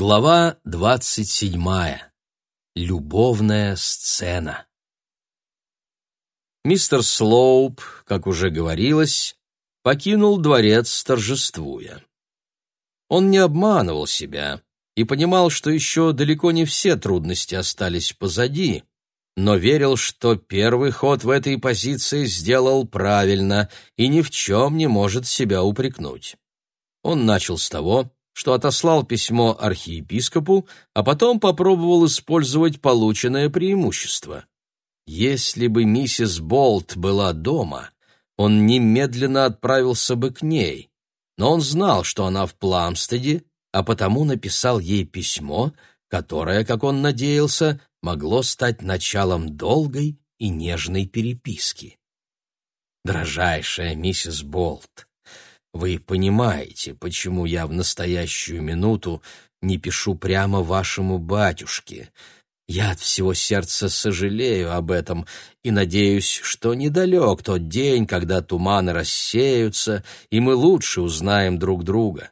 Глава двадцать седьмая. Любовная сцена. Мистер Слоуп, как уже говорилось, покинул дворец торжествуя. Он не обманывал себя и понимал, что еще далеко не все трудности остались позади, но верил, что первый ход в этой позиции сделал правильно и ни в чем не может себя упрекнуть. Он начал с того, что отослал письмо архиепископу, а потом попробовал использовать полученное преимущество. Если бы миссис Болт была дома, он немедленно отправился бы к ней, но он знал, что она в Пламстеде, а потому написал ей письмо, которое, как он надеялся, могло стать началом долгой и нежной переписки. «Дорожайшая миссис Болт, вы понимаете, почему я в настоящую минуту не пишу прямо вашему батюшке. Я от всего сердца сожалею об этом и надеюсь, что недалек тот день, когда туманы рассеются, и мы лучше узнаем друг друга.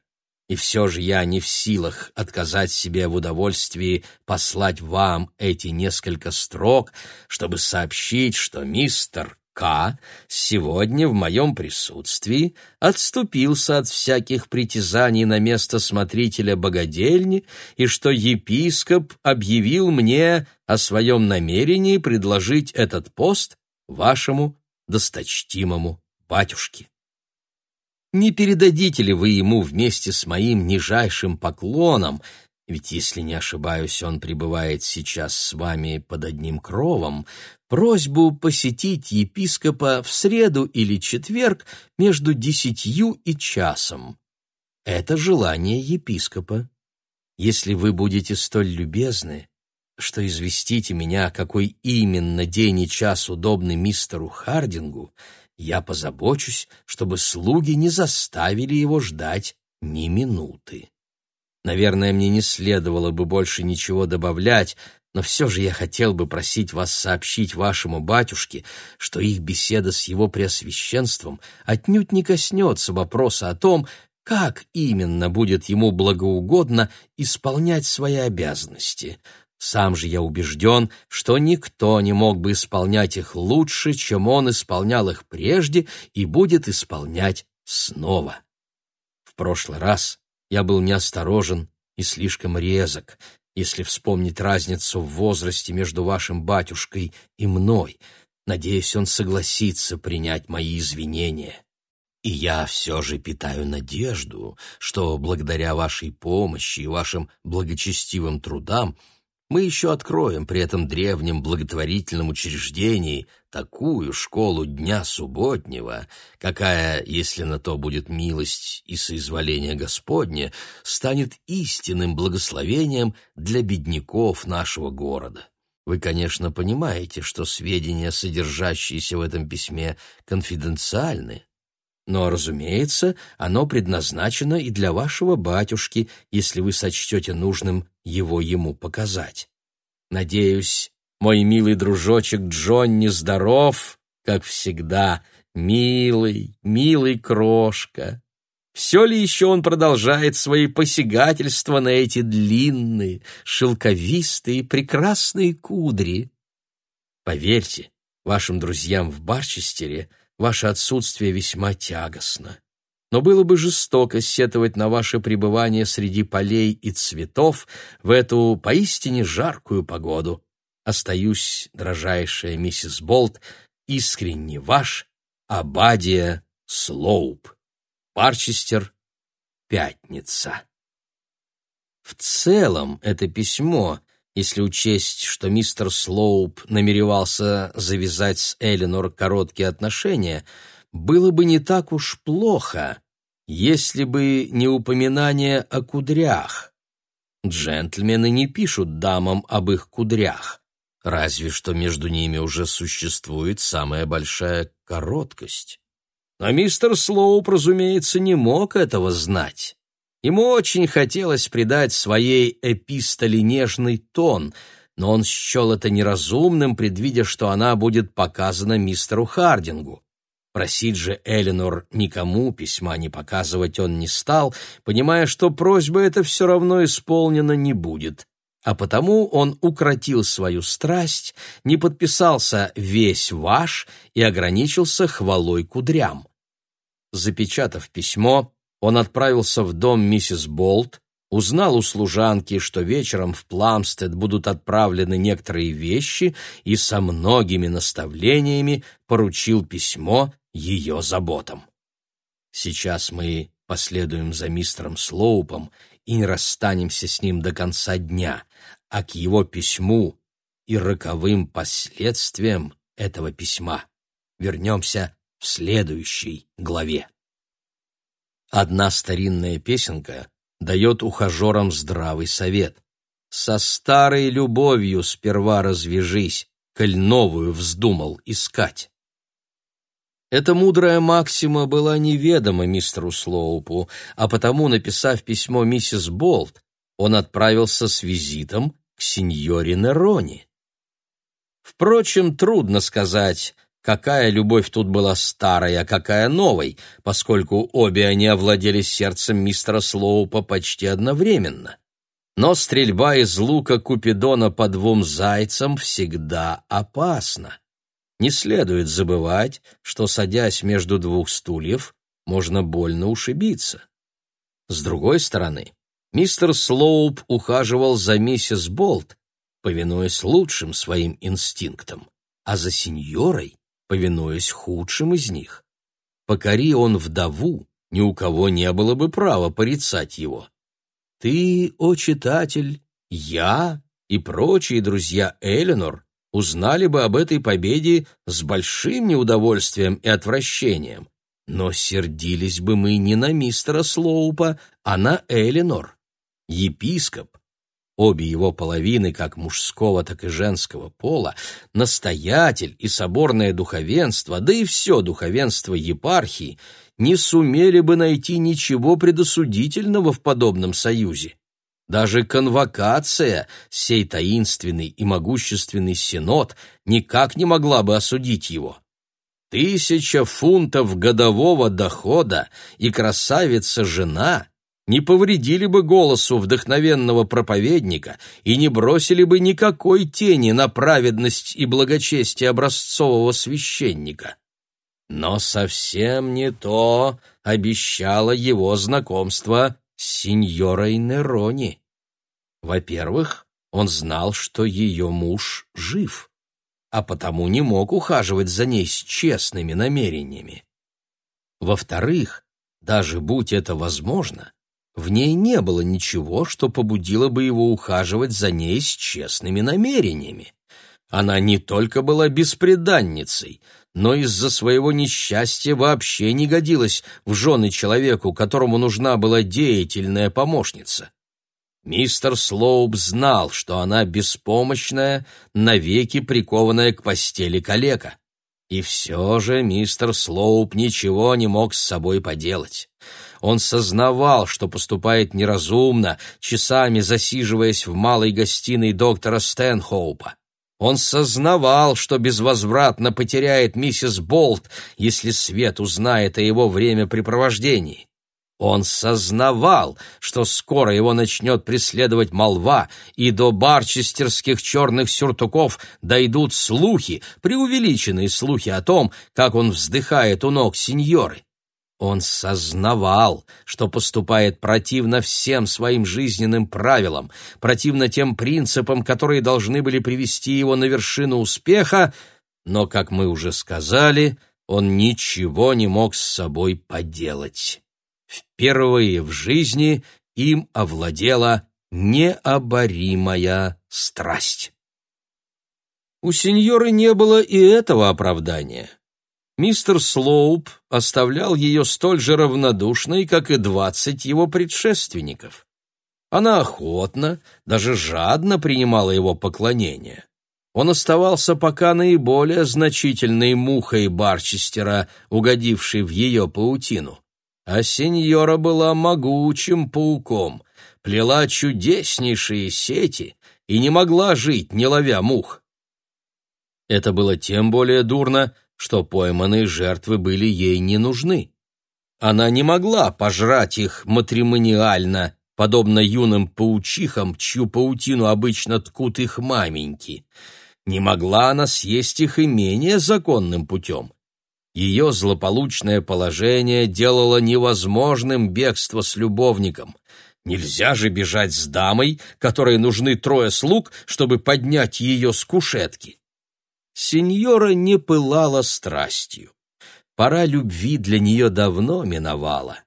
И все же я не в силах отказать себе в удовольствии послать вам эти несколько строк, чтобы сообщить, что мистер к. сегодня в моем присутствии отступился от всяких притязаний на место смотрителя богадельни и что епископ объявил мне о своем намерении предложить этот пост вашему досточтимому батюшке. Не передадите ли вы ему вместе с моим нижайшим поклоном, ведь, если не ошибаюсь, он пребывает сейчас с вами под одним кровом, просьбу посетить епископа в среду или четверг между десятью и часом. Это желание епископа. Если вы будете столь любезны, что известите меня, какой именно день и час удобный мистеру Хардингу, я позабочусь, чтобы слуги не заставили его ждать ни минуты. Наверное, мне не следовало бы больше ничего добавлять, но все же я хотел бы просить вас сообщить вашему батюшке, что их беседа с его преосвященством отнюдь не коснется вопроса о том, как именно будет ему благоугодно исполнять свои обязанности. Сам же я убежден, что никто не мог бы исполнять их лучше, чем он исполнял их прежде и будет исполнять снова. В прошлый раз я был неосторожен и слишком резок, если вспомнить разницу в возрасте между вашим батюшкой и мной. Надеюсь, он согласится принять мои извинения. И я все же питаю надежду, что благодаря вашей помощи и вашим благочестивым трудам мы еще откроем при этом древнем благотворительном учреждении такую школу дня субботнего, какая, если на то будет милость и соизволение Господне, станет истинным благословением для бедняков нашего города. Вы, конечно, понимаете, что сведения, содержащиеся в этом письме, конфиденциальны, но, разумеется, оно предназначено и для вашего батюшки, если вы сочтете нужным его ему показать. Надеюсь, мой милый дружочек Джонни здоров, как всегда, милый, милый крошка. Все ли еще он продолжает свои посягательства на эти длинные, шелковистые, прекрасные кудри? Поверьте, вашим друзьям в Барчестере ваше отсутствие весьма тягостно. Но было бы жестоко сетовать на ваше пребывание среди полей и цветов в эту поистине жаркую погоду. Остаюсь, дрожайшая миссис Болт, искренне ваш, Абадия Слоуп. Парчестер, пятница. В целом это письмо если учесть, что мистер Слоуп намеревался завязать с Эленор короткие отношения, было бы не так уж плохо, если бы не упоминание о кудрях. Джентльмены не пишут дамам об их кудрях, разве что между ними уже существует самая большая короткость. А мистер Слоуп, разумеется, не мог этого знать. Ему очень хотелось придать своей эпистоле нежный тон, но он счел это неразумным, предвидя, что она будет показана мистеру Хардингу. Просить же Эленор никому письма не показывать он не стал, понимая, что просьба эта все равно исполнена не будет. А потому он укротил свою страсть, не подписался «весь ваш» и ограничился хвалой кудрям. Запечатав письмо, он отправился в дом миссис Болт, узнал у служанки, что вечером в Пламстед будут отправлены некоторые вещи и со многими наставлениями поручил письмо ее заботам. Сейчас мы последуем за мистером Слоупом и не расстанемся с ним до конца дня, а к его письму и роковым последствиям этого письма вернемся в следующей главе. Одна старинная песенка дает ухажерам здравый совет. «Со старой любовью сперва развяжись, коль новую вздумал искать». Эта мудрая максима была неведома мистеру Слоупу, а потому, написав письмо миссис Болт, он отправился с визитом к сеньоре Нерони. Впрочем, трудно сказать, какая любовь тут была старая, а какая новой, поскольку обе они овладели сердцем мистера Слоупа почти одновременно. Но стрельба из лука Купидона по двум зайцам всегда опасна. Не следует забывать, что, садясь между двух стульев, можно больно ушибиться. С другой стороны, мистер Слоуп ухаживал за миссис Болт, повинуясь лучшим своим инстинктам, а за сеньорой, повинуясь худшим из них. Покори он вдову, ни у кого не было бы права порицать его. Ты, о читатель, я и прочие друзья Эленор узнали бы об этой победе с большим неудовольствием и отвращением. Но сердились бы мы не на мистера Слоупа, а на Элинор. Епископ, обе его половины, как мужского, так и женского пола, настоятель и соборное духовенство, да и все духовенство епархии, не сумели бы найти ничего предосудительного в подобном союзе. Даже конвокация, сей таинственный и могущественный синод, никак не могла бы осудить его. Тысяча фунтов годового дохода и красавица-жена не повредили бы голосу вдохновенного проповедника и не бросили бы никакой тени на праведность и благочестие образцового священника. Но совсем не то обещало его знакомство с сеньорой Нерони. Во-первых, он знал, что ее муж жив, а потому не мог ухаживать за ней с честными намерениями. Во-вторых, даже будь это возможно, в ней не было ничего, что побудило бы его ухаживать за ней с честными намерениями. Она не только была беспреданницей, но из-за своего несчастья вообще не годилась в жены человеку, которому нужна была деятельная помощница. Мистер Слоуп знал, что она беспомощная, навеки прикованная к постели калека. И все же мистер Слоуп ничего не мог с собой поделать. Он сознавал, что поступает неразумно, часами засиживаясь в малой гостиной доктора Стэнхоупа. Он сознавал, что безвозвратно потеряет миссис Болт, если Свет узнает о его времяпрепровождении. Он сознавал, что скоро его начнет преследовать молва, и до барчестерских черных сюртуков дойдут слухи, преувеличенные слухи о том, как он вздыхает у ног сеньоры. Он сознавал, что поступает противно всем своим жизненным правилам, противно тем принципам, которые должны были привести его на вершину успеха, но, как мы уже сказали, он ничего не мог с собой поделать. Впервые в жизни им овладела необоримая страсть. У сеньоры не было и этого оправдания. Мистер Слоуп оставлял ее столь же равнодушной, как и двадцать его предшественников. Она охотно, даже жадно принимала его поклонение. Он оставался пока наиболее значительной мухой Барчестера, угодившей в ее паутину. А сеньора была могучим пауком, плела чудеснейшие сети и не могла жить, не ловя мух. Это было тем более дурно, что пойманные жертвы были ей не нужны. Она не могла пожрать их матримониально, подобно юным паучихам, чью паутину обычно ткут их маменьки. Не могла она съесть их и менее законным путем. Ее злополучное положение делало невозможным бегство с любовником. Нельзя же бежать с дамой, которой нужны трое слуг, чтобы поднять ее с кушетки. Сеньора не пылала страстью. Пора любви для нее давно миновала.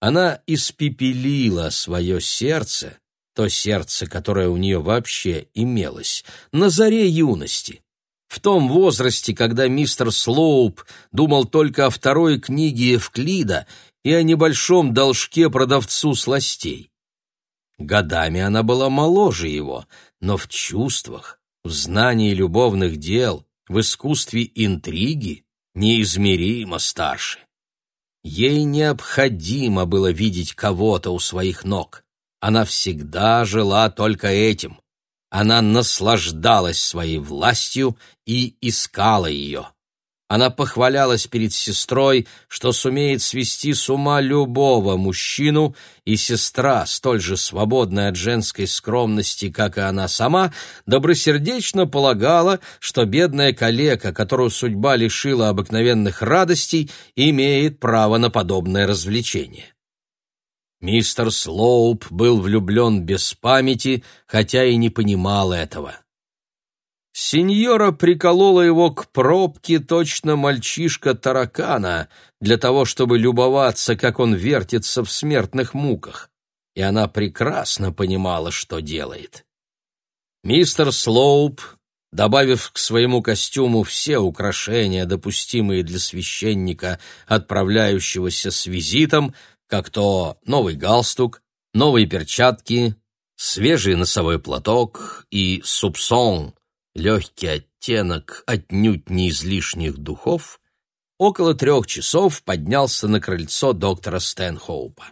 Она испепелила свое сердце, то сердце, которое у нее вообще имелось, на заре юности. В том возрасте, когда мистер Слоуп думал только о второй книге Евклида и о небольшом должке продавцу сластей. Годами она была моложе его, но в чувствах, в знании любовных дел, в искусстве интриги неизмеримо старше. Ей необходимо было видеть кого-то у своих ног. Она всегда жила только этим. Она наслаждалась своей властью и искала ее. Она похвалялась перед сестрой, что сумеет свести с ума любого мужчину, и сестра, столь же свободная от женской скромности, как и она сама, добросердечно полагала, что бедная калека, которую судьба лишила обыкновенных радостей, имеет право на подобное развлечение. Мистер Слоуп был влюблен без памяти, хотя и не понимал этого. Сеньора приколола его к пробке точно мальчишка-таракана для того, чтобы любоваться, как он вертится в смертных муках, и она прекрасно понимала, что делает. Мистер Слоуп, добавив к своему костюму все украшения, допустимые для священника, отправляющегося с визитом, как то новый галстук, новые перчатки, свежий носовой платок и супсон, легкий оттенок отнюдь не излишних духов, около трех часов поднялся на крыльцо доктора Стэнхоупа.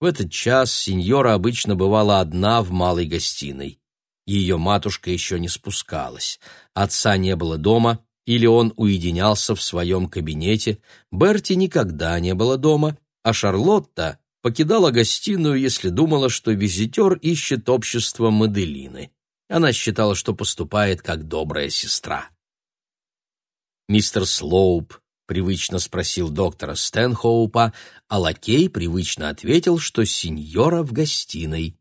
В этот час сеньора обычно бывала одна в малой гостиной. Ее матушка еще не спускалась. Отца не было дома, или он уединялся в своем кабинете. Берти никогда не было дома, а Шарлотта покидала гостиную, если думала, что визитер ищет общество Маделины. Она считала, что поступает как добрая сестра. Мистер Слоуп привычно спросил доктора Стэнхоупа, а лакей привычно ответил, что сеньора в гостиной.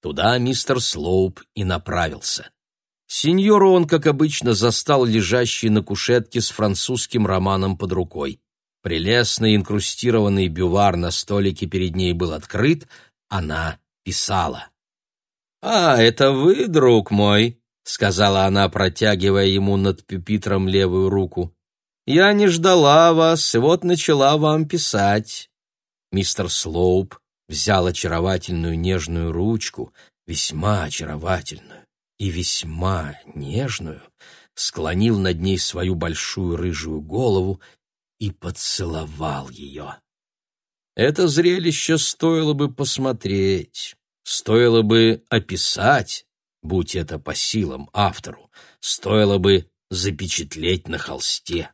Туда мистер Слоуп и направился. Сеньору он, как обычно, застал лежащий на кушетке с французским романом под рукой. Прелестный инкрустированный бювар на столике перед ней был открыт, она писала. «А, это вы, друг мой», — сказала она, протягивая ему над пюпитром левую руку. «Я не ждала вас, и вот начала вам писать». Мистер Слоуп взял очаровательную нежную ручку, весьма очаровательную и весьма нежную, склонил над ней свою большую рыжую голову и поцеловал ее. Это зрелище стоило бы посмотреть стоило бы описать, будь это по силам автору, стоило бы запечатлеть на холсте.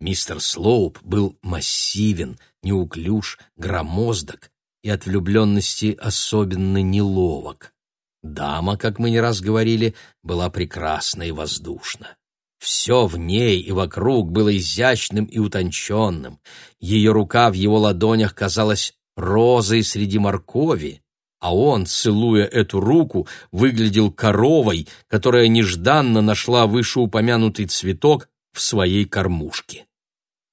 Мистер Слоуп был массивен, неуклюж, громоздок и от влюбленности особенно неловок. Дама, как мы не раз говорили, была прекрасна и воздушна. Все в ней и вокруг было изящным и утонченным. Ее рука в его ладонях казалась розой среди моркови, а он, целуя эту руку, выглядел коровой, которая нежданно нашла вышеупомянутый цветок в своей кормушке.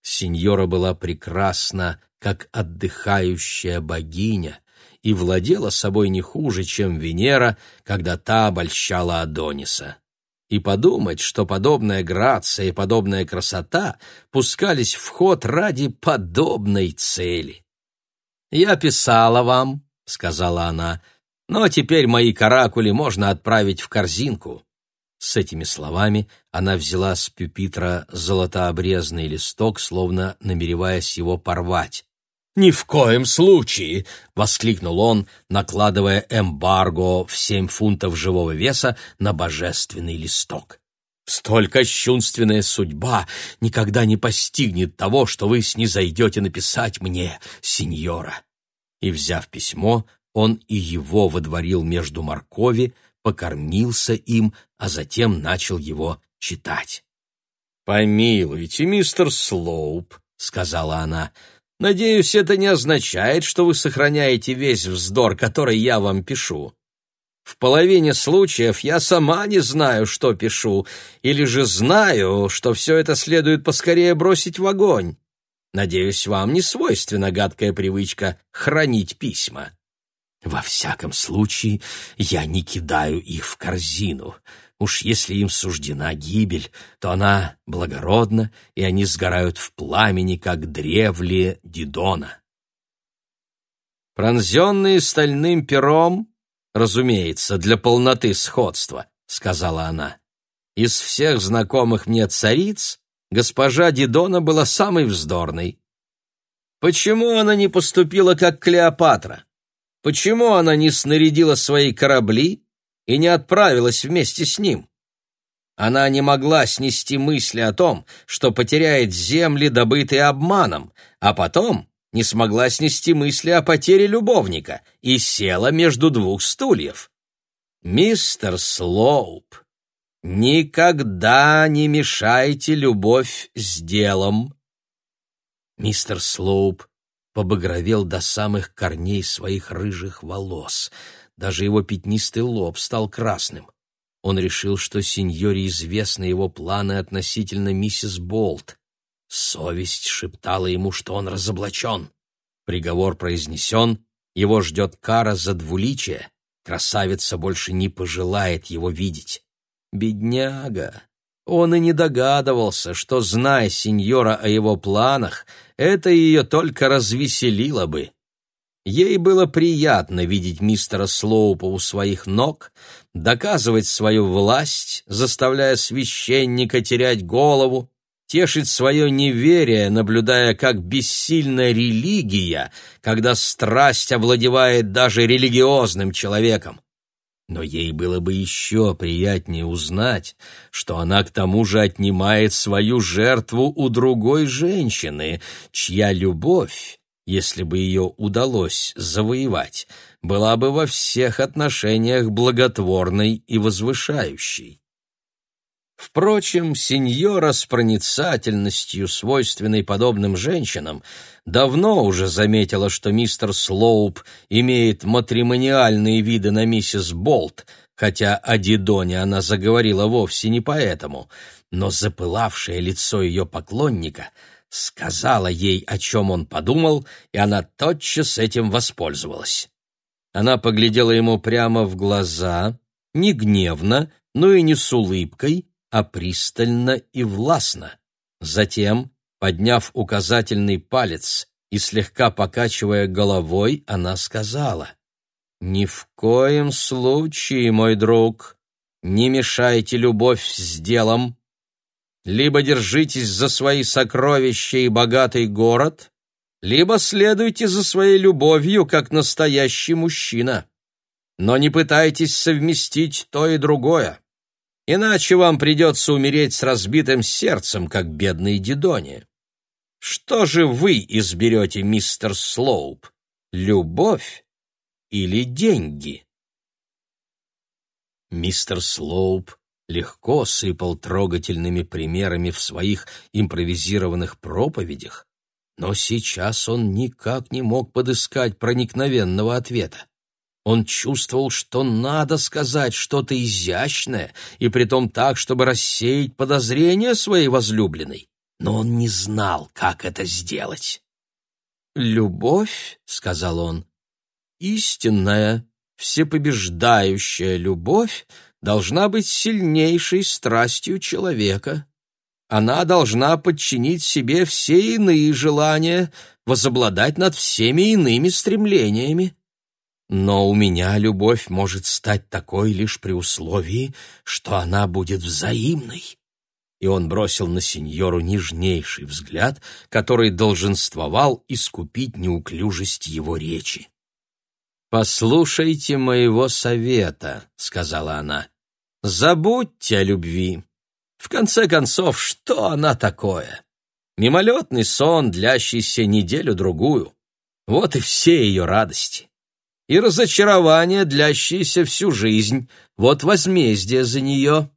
Сеньора была прекрасна, как отдыхающая богиня, и владела собой не хуже, чем Венера, когда та обольщала Адониса. И подумать, что подобная грация и подобная красота пускались в ход ради подобной цели. «Я писала вам», — сказала она, — «но теперь мои каракули можно отправить в корзинку». С этими словами она взяла с пюпитра золотообрезный листок, словно намереваясь его порвать. «Ни в коем случае!» — воскликнул он, накладывая эмбарго в семь фунтов живого веса на божественный листок. Столь кощунственная судьба никогда не постигнет того, что вы снизойдете написать мне, сеньора». И, взяв письмо, он и его водворил между моркови, покормился им, а затем начал его читать. «Помилуйте, мистер Слоуп», — сказала она, — «надеюсь, это не означает, что вы сохраняете весь вздор, который я вам пишу. В половине случаев я сама не знаю, что пишу, или же знаю, что все это следует поскорее бросить в огонь. Надеюсь, вам не свойственна гадкая привычка хранить письма. Во всяком случае, я не кидаю их в корзину. Уж если им суждена гибель, то она благородна, и они сгорают в пламени, как древле Дидона. Пронзенные стальным пером, разумеется, для полноты сходства, сказала она. Из всех знакомых мне цариц госпожа Дидона была самой вздорной. Почему она не поступила как Клеопатра? Почему она не снарядила свои корабли и не отправилась вместе с ним? Она не могла снести мысли о том, что потеряет земли, добытые обманом, а потом не смогла снести мысли о потере любовника и села между двух стульев. «Мистер Слоуп, никогда не мешайте любовь с делом». Мистер Слоуп побагровел до самых корней своих рыжих волос. Даже его пятнистый лоб стал красным. Он решил, что сеньоре известны его планы относительно миссис Болт. Совесть шептала ему, что он разоблачен. Приговор произнесен, его ждет кара за двуличие. Красавица больше не пожелает его видеть. Бедняга! Он и не догадывался, что, зная сеньора о его планах, это ее только развеселило бы. Ей было приятно видеть мистера Слоупа у своих ног, доказывать свою власть, заставляя священника терять голову, тешить свое неверие, наблюдая, как бессильная религия, когда страсть овладевает даже религиозным человеком. Но ей было бы еще приятнее узнать, что она к тому же отнимает свою жертву у другой женщины, чья любовь если бы ее удалось завоевать, была бы во всех отношениях благотворной и возвышающей. Впрочем, сеньора с проницательностью, свойственной подобным женщинам, давно уже заметила, что мистер Слоуп имеет матримониальные виды на миссис Болт, хотя о Дидоне она заговорила вовсе не поэтому, но запылавшее лицо ее поклонника — сказала ей, о чем он подумал, и она тотчас этим воспользовалась. Она поглядела ему прямо в глаза, не гневно, но и не с улыбкой, а пристально и властно. Затем, подняв указательный палец и слегка покачивая головой, она сказала, «Ни в коем случае, мой друг, не мешайте любовь с делом, либо держитесь за свои сокровища и богатый город, либо следуйте за своей любовью, как настоящий мужчина. Но не пытайтесь совместить то и другое, иначе вам придется умереть с разбитым сердцем, как бедный Дидони. Что же вы изберете, мистер Слоуп, любовь или деньги? Мистер Слоуп легко сыпал трогательными примерами в своих импровизированных проповедях, но сейчас он никак не мог подыскать проникновенного ответа. Он чувствовал, что надо сказать что-то изящное, и притом так, чтобы рассеять подозрения своей возлюбленной, но он не знал, как это сделать. «Любовь», — сказал он, — «истинная, всепобеждающая любовь должна быть сильнейшей страстью человека. Она должна подчинить себе все иные желания, возобладать над всеми иными стремлениями. Но у меня любовь может стать такой лишь при условии, что она будет взаимной. И он бросил на сеньору нежнейший взгляд, который долженствовал искупить неуклюжесть его речи. «Послушайте моего совета», — сказала она. Забудьте о любви. В конце концов, что она такое? Мимолетный сон, длящийся неделю-другую. Вот и все ее радости. И разочарование, длящееся всю жизнь. Вот возмездие за нее.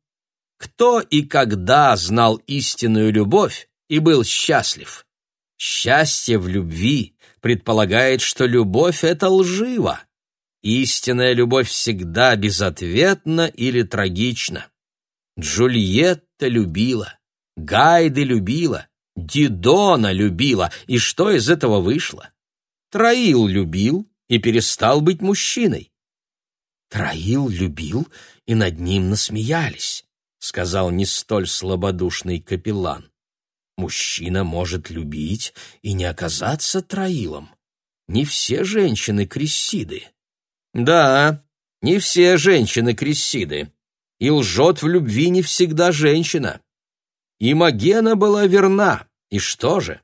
Кто и когда знал истинную любовь и был счастлив? Счастье в любви предполагает, что любовь — это лживо. Истинная любовь всегда безответна или трагична. Джульетта любила, Гайды любила, Дидона любила, и что из этого вышло? Троил любил и перестал быть мужчиной. Троил любил, и над ним насмеялись, сказал не столь слабодушный капеллан. Мужчина может любить и не оказаться троилом. Не все женщины крессиды. Да, не все женщины крессиды. И лжет в любви не всегда женщина. И Магена была верна. И что же?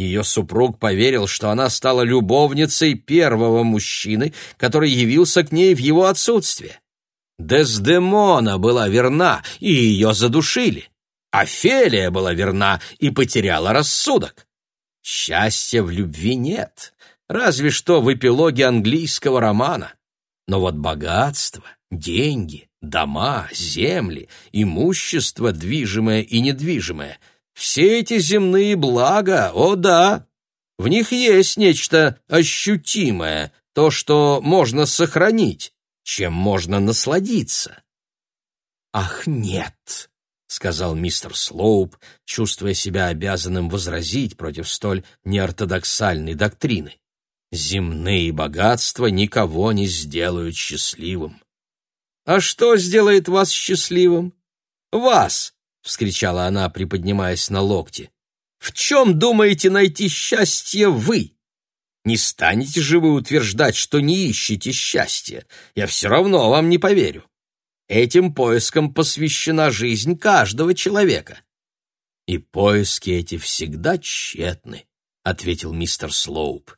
Ее супруг поверил, что она стала любовницей первого мужчины, который явился к ней в его отсутствие. Дездемона была верна, и ее задушили. Офелия была верна и потеряла рассудок. Счастья в любви нет, разве что в эпилоге английского романа. Но вот богатство, деньги, дома, земли, имущество движимое и недвижимое — все эти земные блага, о да, в них есть нечто ощутимое, то, что можно сохранить, чем можно насладиться. «Ах, нет!» — сказал мистер Слоуп, чувствуя себя обязанным возразить против столь неортодоксальной доктрины. «Земные богатства никого не сделают счастливым». «А что сделает вас счастливым?» «Вас, — вскричала она, приподнимаясь на локте. «В чем думаете найти счастье вы? Не станете же вы утверждать, что не ищете счастья? Я все равно вам не поверю. Этим поискам посвящена жизнь каждого человека». «И поиски эти всегда тщетны», — ответил мистер Слоуп.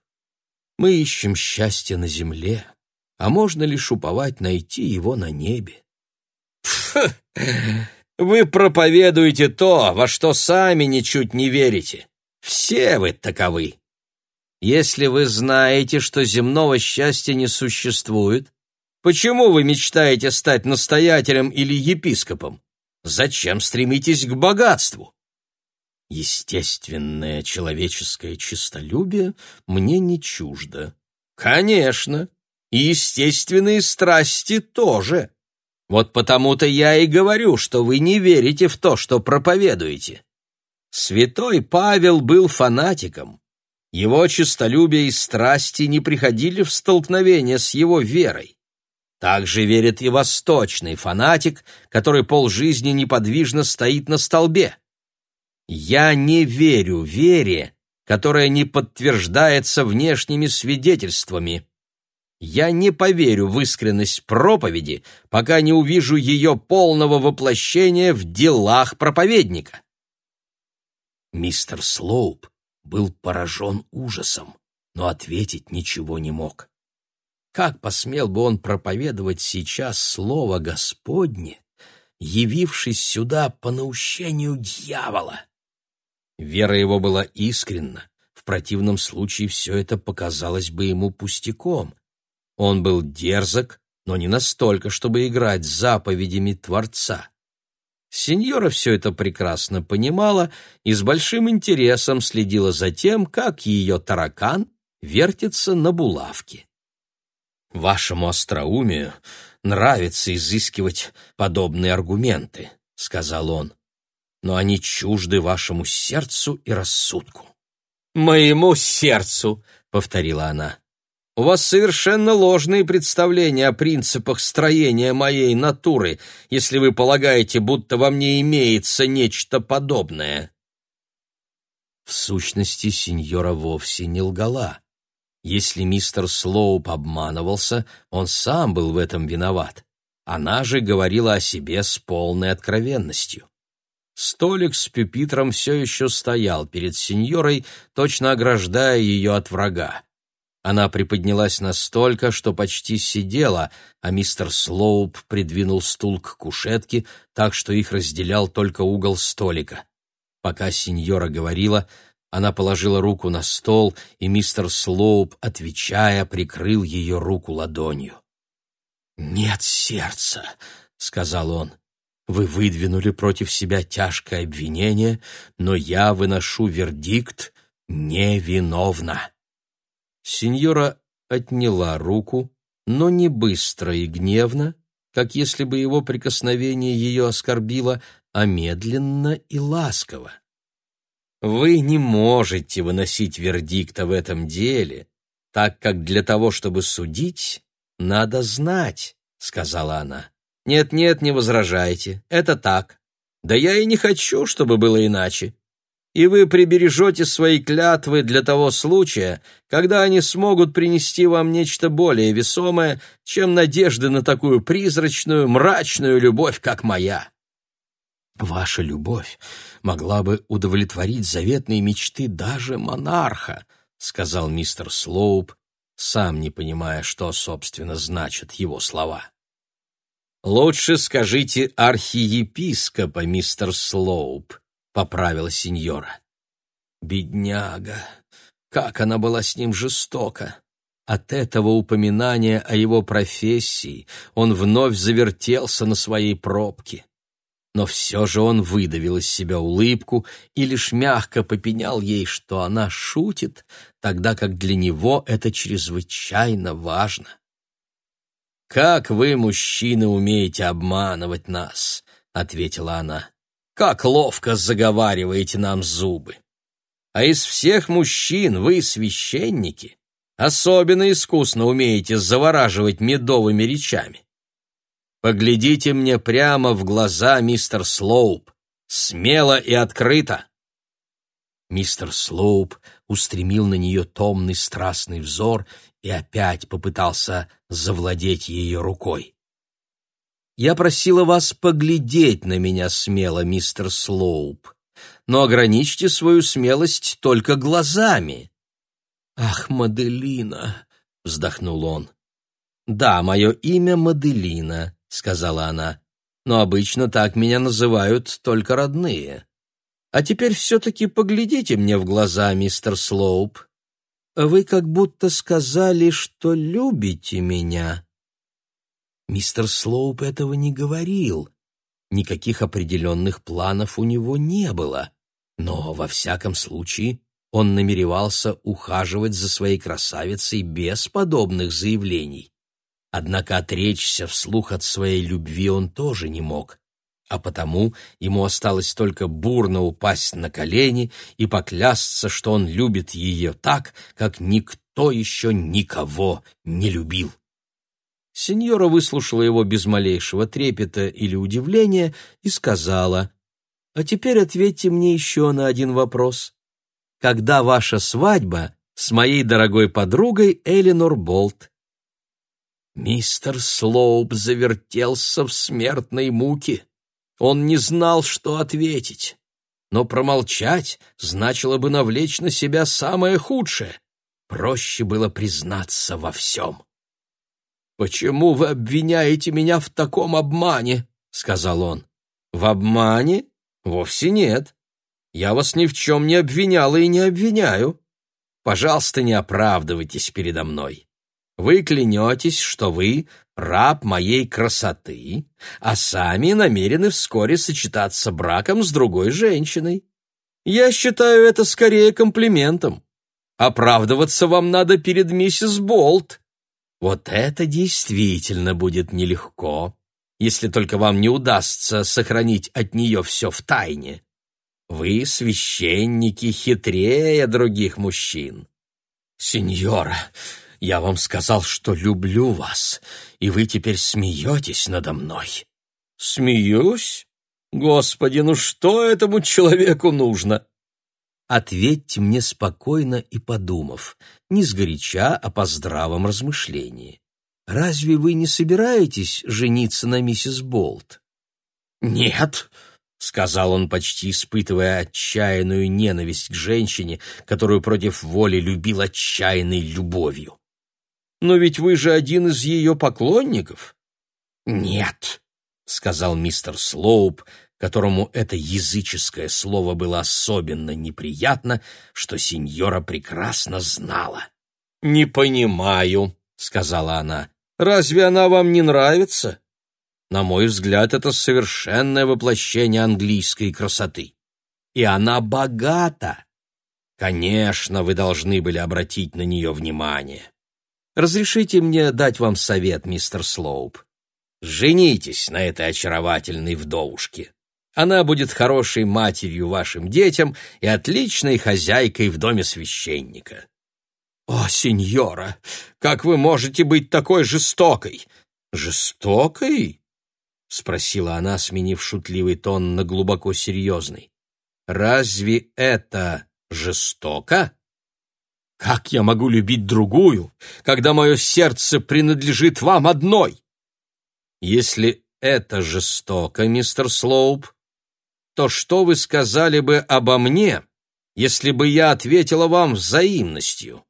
«Мы ищем счастье на земле, а можно лишь уповать найти его на небе». Вы проповедуете то, во что сами ничуть не верите. Все вы таковы. Если вы знаете, что земного счастья не существует, почему вы мечтаете стать настоятелем или епископом? Зачем стремитесь к богатству? Естественное человеческое честолюбие мне не чуждо. Конечно, и естественные страсти тоже. Вот потому-то я и говорю, что вы не верите в то, что проповедуете. Святой Павел был фанатиком. Его честолюбие и страсти не приходили в столкновение с его верой. Так же верит и восточный фанатик, который полжизни неподвижно стоит на столбе. Я не верю вере, которая не подтверждается внешними свидетельствами. Я не поверю в искренность проповеди, пока не увижу ее полного воплощения в делах проповедника. Мистер Слоуп был поражен ужасом, но ответить ничего не мог. Как посмел бы он проповедовать сейчас слово Господне, явившись сюда по наущению дьявола? Вера его была искренна, в противном случае все это показалось бы ему пустяком. Он был дерзок, но не настолько, чтобы играть заповедями Творца. Сеньора все это прекрасно понимала и с большим интересом следила за тем, как ее таракан вертится на булавке. «Вашему остроумию нравится изыскивать подобные аргументы», — сказал он, «но они чужды вашему сердцу и рассудку». «Моему сердцу», — повторила она. У вас совершенно ложные представления о принципах строения моей натуры, если вы полагаете, будто во мне имеется нечто подобное. В сущности, сеньора вовсе не лгала. Если мистер Слоуп обманывался, он сам был в этом виноват. Она же говорила о себе с полной откровенностью. Столик с пюпитром все еще стоял перед сеньорой, точно ограждая ее от врага. Она приподнялась настолько, что почти сидела, а мистер Слоуп придвинул стул к кушетке, так что их разделял только угол столика. Пока сеньора говорила, она положила руку на стол, и мистер Слоуп, отвечая, прикрыл ее руку ладонью. «Нет сердца», — сказал он. «Вы выдвинули против себя тяжкое обвинение, но я выношу вердикт невиновна». Сеньора отняла руку, но не быстро и гневно, как если бы его прикосновение ее оскорбило, а медленно и ласково. «Вы не можете выносить вердикта в этом деле, так как для того, чтобы судить, надо знать», — сказала она. «Нет-нет, не возражайте, это так. Да я и не хочу, чтобы было иначе и вы прибережете свои клятвы для того случая, когда они смогут принести вам нечто более весомое, чем надежды на такую призрачную, мрачную любовь, как моя. Ваша любовь могла бы удовлетворить заветные мечты даже монарха, сказал мистер Слоуп, сам не понимая, что, собственно, значат его слова. Лучше скажите архиепископа, мистер Слоуп, — поправила сеньора. Бедняга! Как она была с ним жестока! От этого упоминания о его профессии он вновь завертелся на своей пробке. Но все же он выдавил из себя улыбку и лишь мягко попенял ей, что она шутит, тогда как для него это чрезвычайно важно. «Как вы, мужчины, умеете обманывать нас!» — ответила она. Как ловко заговариваете нам зубы! А из всех мужчин вы, священники, особенно искусно умеете завораживать медовыми речами. Поглядите мне прямо в глаза, мистер Слоуп, смело и открыто. Мистер Слоуп устремил на нее томный страстный взор и опять попытался завладеть ее рукой. Я просила вас поглядеть на меня смело, мистер Слоуп, но ограничьте свою смелость только глазами. Ах, Маделина, вздохнул он. Да, мое имя Маделина, сказала она, но обычно так меня называют только родные. А теперь все-таки поглядите мне в глаза, мистер Слоуп. Вы как будто сказали, что любите меня. Мистер Слоуп этого не говорил. Никаких определенных планов у него не было. Но, во всяком случае, он намеревался ухаживать за своей красавицей без подобных заявлений. Однако отречься вслух от своей любви он тоже не мог, а потому ему осталось только бурно упасть на колени и поклясться, что он любит ее так, как никто еще никого не любил. Сеньора выслушала его без малейшего трепета или удивления и сказала, «А теперь ответьте мне еще на один вопрос. Когда ваша свадьба с моей дорогой подругой Элинор Болт?» Мистер Слоуп завертелся в смертной муке. Он не знал, что ответить. Но промолчать значило бы навлечь на себя самое худшее. Проще было признаться во всем. «Почему вы обвиняете меня в таком обмане?» — сказал он. «В обмане? Вовсе нет. Я вас ни в чем не обвиняла и не обвиняю. Пожалуйста, не оправдывайтесь передо мной. Вы клянетесь, что вы раб моей красоты, а сами намерены вскоре сочетаться браком с другой женщиной. Я считаю это скорее комплиментом. Оправдываться вам надо перед миссис Болт, вот это действительно будет нелегко, если только вам не удастся сохранить от нее все в тайне. Вы, священники, хитрее других мужчин. Сеньора, я вам сказал, что люблю вас, и вы теперь смеетесь надо мной. Смеюсь? Господи, ну что этому человеку нужно? Ответьте мне спокойно и подумав, не сгоряча, а по здравом размышлении. Разве вы не собираетесь жениться на миссис Болт? Нет, сказал он, почти испытывая отчаянную ненависть к женщине, которую против воли любил отчаянной любовью. «Но ведь вы же один из ее поклонников». «Нет», — сказал мистер Слоуп, которому это языческое слово было особенно неприятно, что сеньора прекрасно знала. «Не понимаю», — сказала она. «Разве она вам не нравится?» На мой взгляд, это совершенное воплощение английской красоты. И она богата. Конечно, вы должны были обратить на нее внимание. Разрешите мне дать вам совет, мистер Слоуп. Женитесь на этой очаровательной вдовушке. Она будет хорошей матерью вашим детям и отличной хозяйкой в доме священника. «О, сеньора, как вы можете быть такой жестокой?» «Жестокой?» — спросила она, сменив шутливый тон на глубоко серьезный. «Разве это жестоко?» «Как я могу любить другую, когда мое сердце принадлежит вам одной?» «Если это жестоко, мистер Слоуп, то что вы сказали бы обо мне, если бы я ответила вам взаимностью?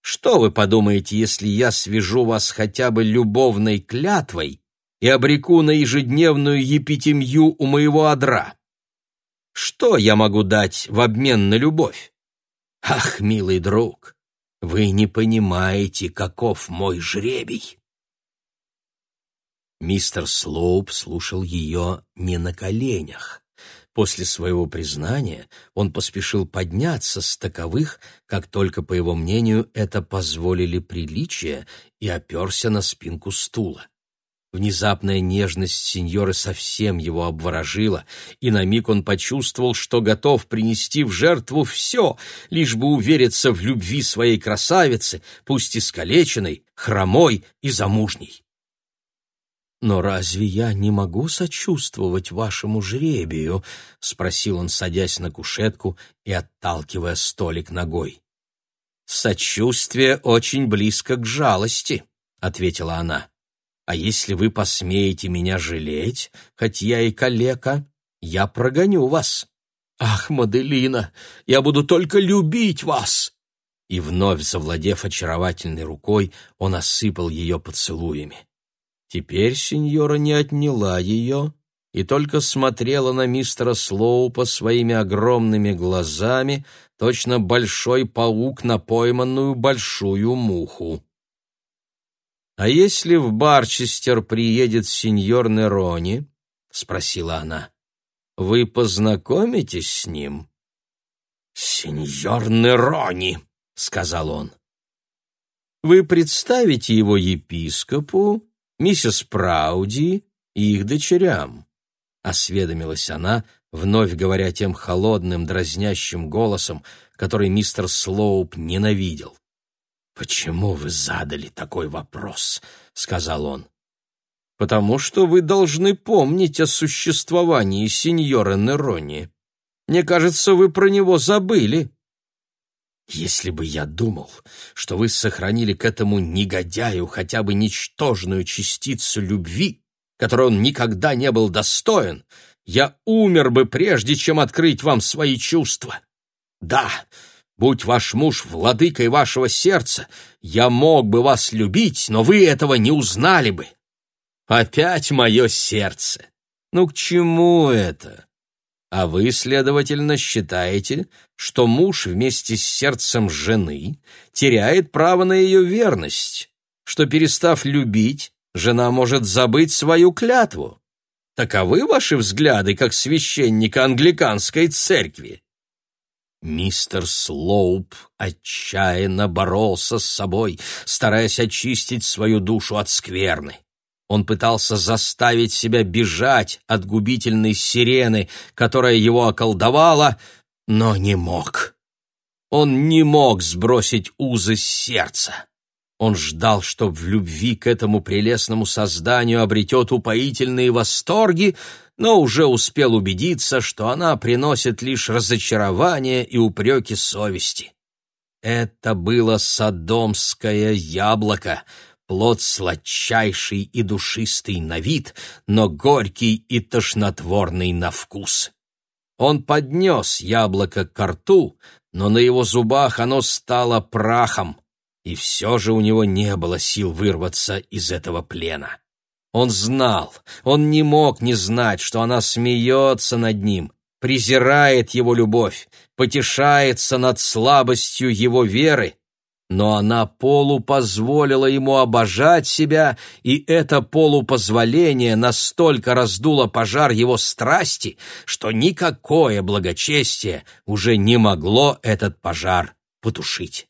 Что вы подумаете, если я свяжу вас хотя бы любовной клятвой и обреку на ежедневную епитемью у моего одра? Что я могу дать в обмен на любовь? Ах, милый друг, вы не понимаете, каков мой жребий. Мистер Слоуп слушал ее не на коленях. После своего признания он поспешил подняться с таковых, как только, по его мнению, это позволили приличия, и оперся на спинку стула. Внезапная нежность сеньоры совсем его обворожила, и на миг он почувствовал, что готов принести в жертву все, лишь бы увериться в любви своей красавицы, пусть искалеченной, хромой и замужней. «Но разве я не могу сочувствовать вашему жребию?» — спросил он, садясь на кушетку и отталкивая столик ногой. «Сочувствие очень близко к жалости», — ответила она. «А если вы посмеете меня жалеть, хоть я и калека, я прогоню вас». «Ах, Маделина, я буду только любить вас!» И вновь, завладев очаровательной рукой, он осыпал ее поцелуями. Теперь сеньора не отняла ее и только смотрела на мистера Слоупа своими огромными глазами, точно большой паук на пойманную большую муху. «А если в Барчестер приедет сеньор Нерони?» — спросила она. «Вы познакомитесь с ним?» «Сеньор Нерони», — сказал он. «Вы представите его епископу миссис Прауди и их дочерям», — осведомилась она, вновь говоря тем холодным, дразнящим голосом, который мистер Слоуп ненавидел. «Почему вы задали такой вопрос?» — сказал он. «Потому что вы должны помнить о существовании сеньора Нерони. Мне кажется, вы про него забыли». Если бы я думал, что вы сохранили к этому негодяю хотя бы ничтожную частицу любви, которой он никогда не был достоин, я умер бы прежде, чем открыть вам свои чувства. Да, будь ваш муж владыкой вашего сердца, я мог бы вас любить, но вы этого не узнали бы. Опять мое сердце. Ну к чему это? А вы, следовательно, считаете, что муж вместе с сердцем жены теряет право на ее верность, что, перестав любить, жена может забыть свою клятву. Таковы ваши взгляды, как священника англиканской церкви? Мистер Слоуп отчаянно боролся с собой, стараясь очистить свою душу от скверны. Он пытался заставить себя бежать от губительной сирены, которая его околдовала, но не мог. Он не мог сбросить узы с сердца. Он ждал, что в любви к этому прелестному созданию обретет упоительные восторги, но уже успел убедиться, что она приносит лишь разочарование и упреки совести. Это было садомское яблоко, плод сладчайший и душистый на вид, но горький и тошнотворный на вкус. Он поднес яблоко к рту, но на его зубах оно стало прахом, и все же у него не было сил вырваться из этого плена. Он знал, он не мог не знать, что она смеется над ним, презирает его любовь, потешается над слабостью его веры, но она полупозволила ему обожать себя, и это полупозволение настолько раздуло пожар его страсти, что никакое благочестие уже не могло этот пожар потушить.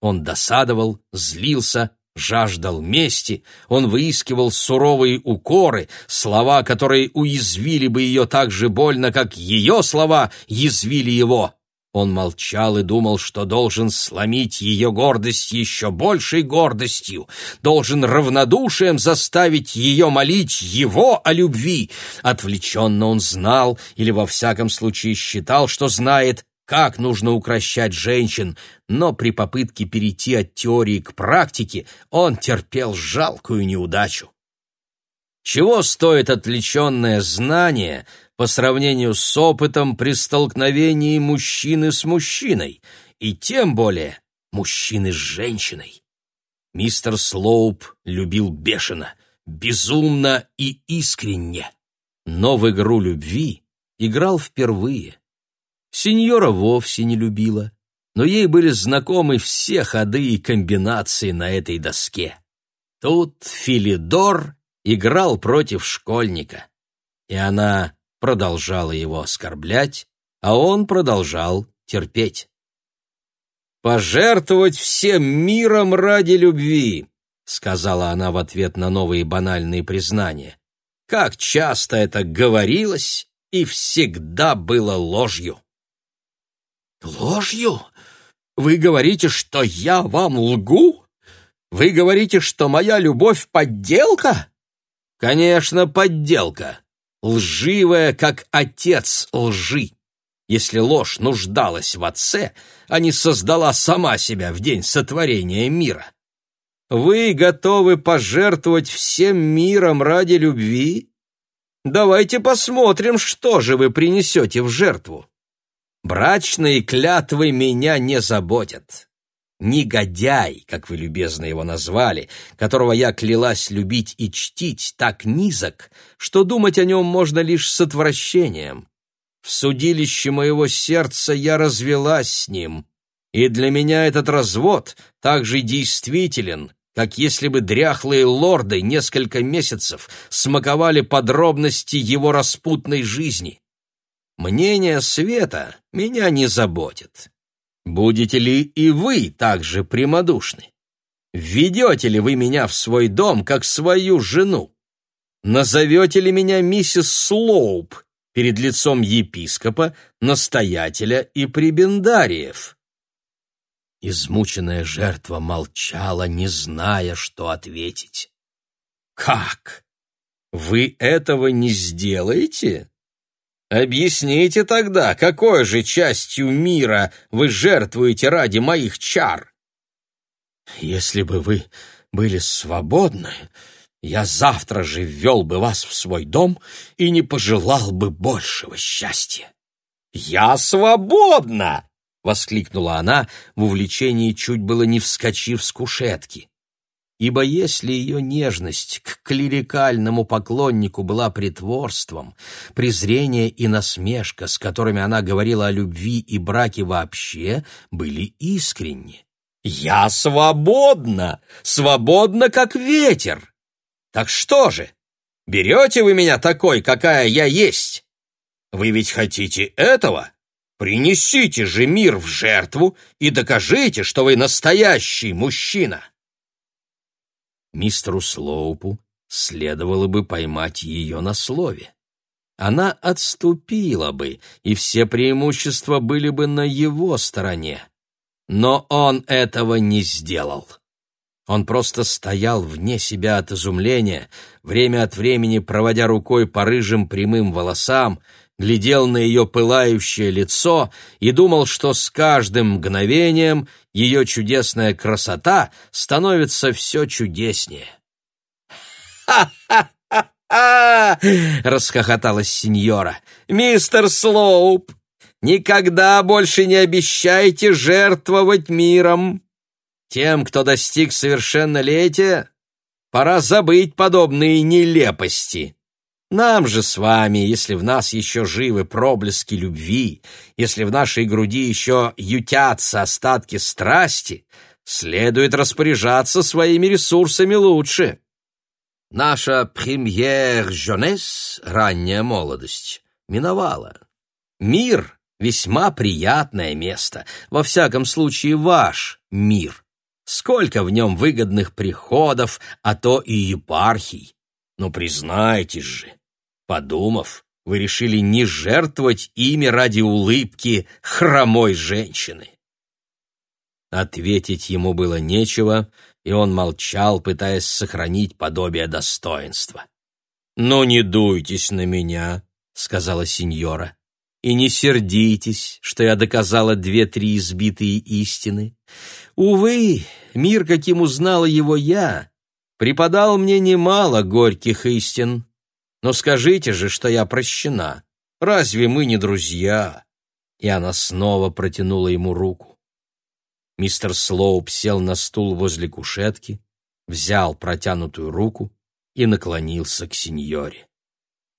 Он досадовал, злился, жаждал мести, он выискивал суровые укоры, слова, которые уязвили бы ее так же больно, как ее слова язвили его. Он молчал и думал, что должен сломить ее гордость еще большей гордостью, должен равнодушием заставить ее молить его о любви. Отвлеченно он знал, или во всяком случае считал, что знает, как нужно укращать женщин, но при попытке перейти от теории к практике он терпел жалкую неудачу. Чего стоит отвлеченное знание — по сравнению с опытом при столкновении мужчины с мужчиной, и тем более мужчины с женщиной. Мистер Слоуп любил бешено, безумно и искренне, но в игру любви играл впервые. Сеньора вовсе не любила, но ей были знакомы все ходы и комбинации на этой доске. Тут Филидор играл против школьника, и она продолжала его оскорблять, а он продолжал терпеть. «Пожертвовать всем миром ради любви», — сказала она в ответ на новые банальные признания. «Как часто это говорилось и всегда было ложью». «Ложью? Вы говорите, что я вам лгу? Вы говорите, что моя любовь — подделка?» «Конечно, подделка лживая, как отец лжи. Если ложь нуждалась в отце, а не создала сама себя в день сотворения мира. Вы готовы пожертвовать всем миром ради любви? Давайте посмотрим, что же вы принесете в жертву. Брачные клятвы меня не заботят негодяй, как вы любезно его назвали, которого я клялась любить и чтить, так низок, что думать о нем можно лишь с отвращением. В судилище моего сердца я развелась с ним, и для меня этот развод так же действителен, как если бы дряхлые лорды несколько месяцев смаковали подробности его распутной жизни. Мнение света меня не заботит. Будете ли и вы также прямодушны? Введете ли вы меня в свой дом, как свою жену? Назовете ли меня миссис Слоуп перед лицом епископа, настоятеля и прибендариев?» Измученная жертва молчала, не зная, что ответить. «Как? Вы этого не сделаете?» Объясните тогда, какой же частью мира вы жертвуете ради моих чар? Если бы вы были свободны, я завтра же ввел бы вас в свой дом и не пожелал бы большего счастья. «Я свободна!» — воскликнула она, в увлечении чуть было не вскочив с кушетки ибо если ее нежность к клирикальному поклоннику была притворством, презрение и насмешка, с которыми она говорила о любви и браке вообще, были искренни. «Я свободна! Свободна, как ветер! Так что же, берете вы меня такой, какая я есть? Вы ведь хотите этого? Принесите же мир в жертву и докажите, что вы настоящий мужчина!» Мистеру Слоупу следовало бы поймать ее на слове. Она отступила бы, и все преимущества были бы на его стороне. Но он этого не сделал. Он просто стоял вне себя от изумления, время от времени проводя рукой по рыжим прямым волосам, глядел на ее пылающее лицо и думал, что с каждым мгновением ее чудесная красота становится все чудеснее. «Ха-ха-ха-ха!» — расхохоталась сеньора. «Мистер Слоуп, никогда больше не обещайте жертвовать миром. Тем, кто достиг совершеннолетия, пора забыть подобные нелепости». Нам же с вами, если в нас еще живы проблески любви, если в нашей груди еще ютятся остатки страсти, следует распоряжаться своими ресурсами лучше. Наша премьер jeunesse, ранняя молодость, миновала. Мир — весьма приятное место, во всяком случае ваш мир. Сколько в нем выгодных приходов, а то и епархий. Но признайтесь же, Подумав, вы решили не жертвовать ими ради улыбки хромой женщины. Ответить ему было нечего, и он молчал, пытаясь сохранить подобие достоинства. «Ну, не дуйтесь на меня», — сказала сеньора, — «и не сердитесь, что я доказала две-три избитые истины. Увы, мир, каким узнала его я, преподал мне немало горьких истин, но скажите же, что я прощена. Разве мы не друзья?» И она снова протянула ему руку. Мистер Слоуп сел на стул возле кушетки, взял протянутую руку и наклонился к сеньоре.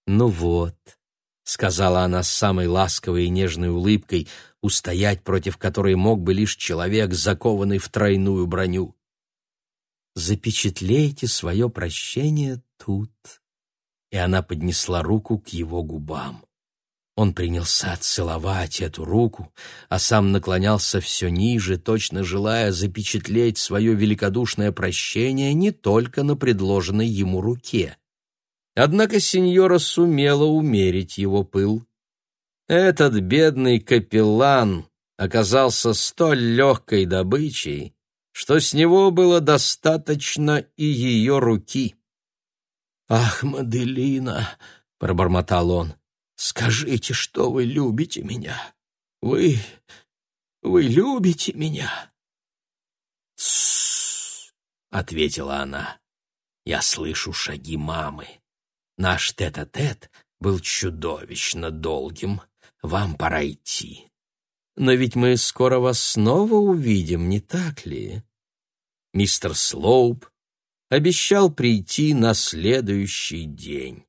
«Ну вот», — сказала она с самой ласковой и нежной улыбкой, устоять против которой мог бы лишь человек, закованный в тройную броню. «Запечатлейте свое прощение тут» и она поднесла руку к его губам. Он принялся целовать эту руку, а сам наклонялся все ниже, точно желая запечатлеть свое великодушное прощение не только на предложенной ему руке. Однако сеньора сумела умерить его пыл. Этот бедный капеллан оказался столь легкой добычей, что с него было достаточно и ее руки. «Ах, Маделина!» — пробормотал он. «Скажите, что вы любите меня. Вы... вы любите меня?» «Тссс!» — ответила она. «Я слышу шаги мамы. Наш тет-а-тет -тет был чудовищно долгим. Вам пора идти. Но ведь мы скоро вас снова увидим, не так ли?» Мистер Слоуп обещал прийти на следующий день.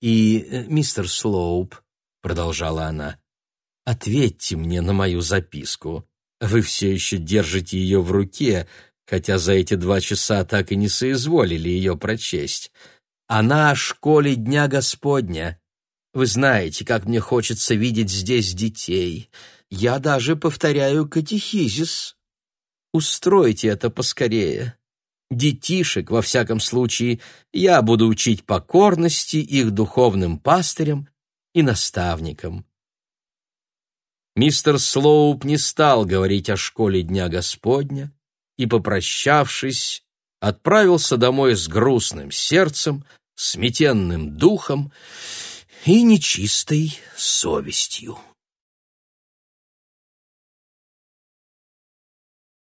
«И, э, мистер Слоуп», — продолжала она, — «ответьте мне на мою записку. Вы все еще держите ее в руке, хотя за эти два часа так и не соизволили ее прочесть. Она о школе Дня Господня. Вы знаете, как мне хочется видеть здесь детей. Я даже повторяю катехизис. Устройте это поскорее. Детишек, во всяком случае, я буду учить покорности их духовным пастырям и наставникам. Мистер Слоуп не стал говорить о школе Дня Господня и, попрощавшись, отправился домой с грустным сердцем, сметенным духом и нечистой совестью.